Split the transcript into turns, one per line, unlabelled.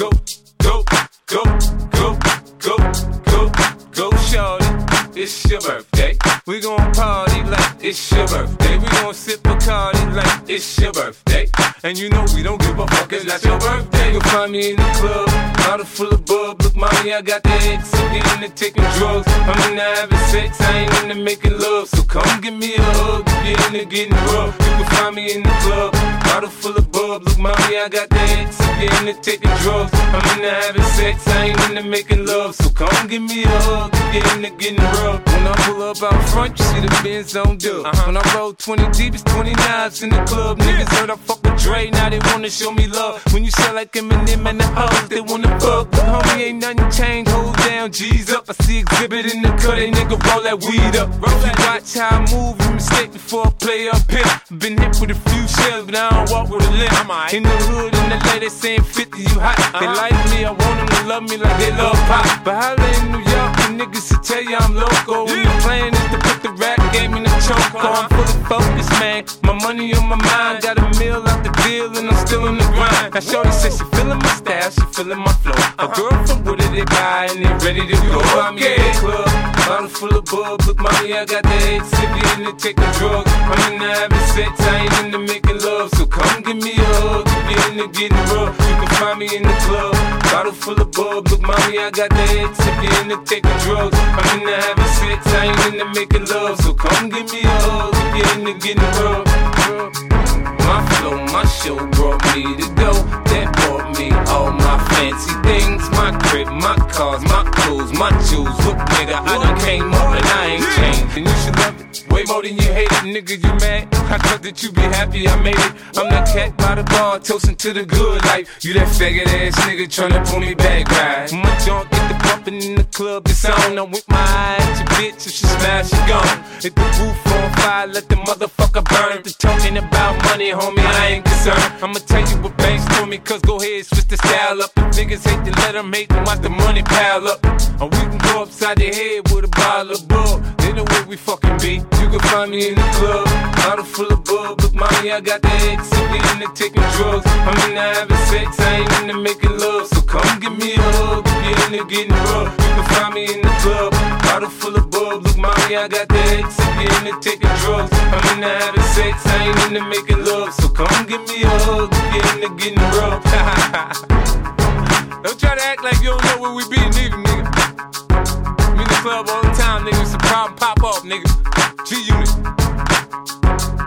go, go, go, go, go, go, go, shorty. It's your birthday. We gon' party like it's your birthday. We gon' sip a party like it's your birthday. And you know we don't give a fuck, it's not your birthday. You'll find me in the club, bottle full of bub. Look, mommy, I got the X. I'm into taking drugs. I'm into having sex, I ain't into making love. So come give me a hug you're into getting rough. You can find me in the club, bottle full of bub. Look, mommy, I got the X. I'm into taking drugs. I'm into having sex, I ain't into making love. So come give me a hug if you're into getting rough. When I pull up out front, you see the Benz on dub. Uh-huh. When I roll 20 deep, it's 29s in the club. Niggas heard I fuck with Dre, now they wanna show me love. When you sell like Eminem and the hoes, they wanna fuck. But homie, ain't nothing changed. Down, G's up. I see exhibit in the cut, they nigga roll that weed up. Roll that watch how I move, you mistake before I play up here. Been hit with a few shells, but I don't walk with a limp. In the hood, in the lady saying 50, you hot. They uh-huh. like me, I want them to love me like they love pop. But holla in New York, the niggas will tell you I'm loco. When the plan is to put the rap game in the choke. Uh-huh. I'm fully focused, man. My money on my mind, got a meal out the deal, and I'm still in the grind. Now, Shorty says she feeling my style, she feeling my flow. A uh-huh. girl from They buy, and they ready to go. I'm in the club, bottle full of bub. Look, mommy, I got the head sippy into taking drugs. I'm into having sex, I ain't into making love. So come give me a hug, if you're into getting rough. You can find me in the club, bottle full of bub. Look, mommy, I got the head sippy into taking drugs. I'm into having sex, I ain't into making love. So come give me a hug, if you're into getting rough. My flow, my show brought me to go. That brought me all my fancy things. My crib, my cars, my clothes, my jewels. Look, nigga, I done came up and I ain't changed. And you should love it. Way more than you hate it, nigga, you mad? I thought that you be happy I made it. I'm that cat by the bar, toasting to the good life. You that faggot ass nigga tryna pull me back, right? My junk get the bumping in the club, it's on. I'm with my eye at your bitch, if she smash, she gone. Hit the roof fire, let the motherfucker burn. The talking about money, homie, I ain't concerned. I'ma tell you what banks told me, cause go ahead, switch the style up. If niggas hate to let them hate them, watch the money pile up. Or we can go upside the head with a bottle of bug. They know where we fucking be. You can find me in the club, bottle full of bug. Look, mommy, I got the X, if you into taking drugs. I'm into having sex, I ain't into making love. So come give me a hug, if you into getting rough. You can find me in the club, bottle full of bug. Mommy, I got the X, if you into taking drugs. I'm into having sex, I ain't into making love. So come give me a hug, if you into getting rough. don't try to act like you don't know where we be, neither, nigga. I'm in the club all the time, nigga. It's a problem, pop off, nigga. G Unit.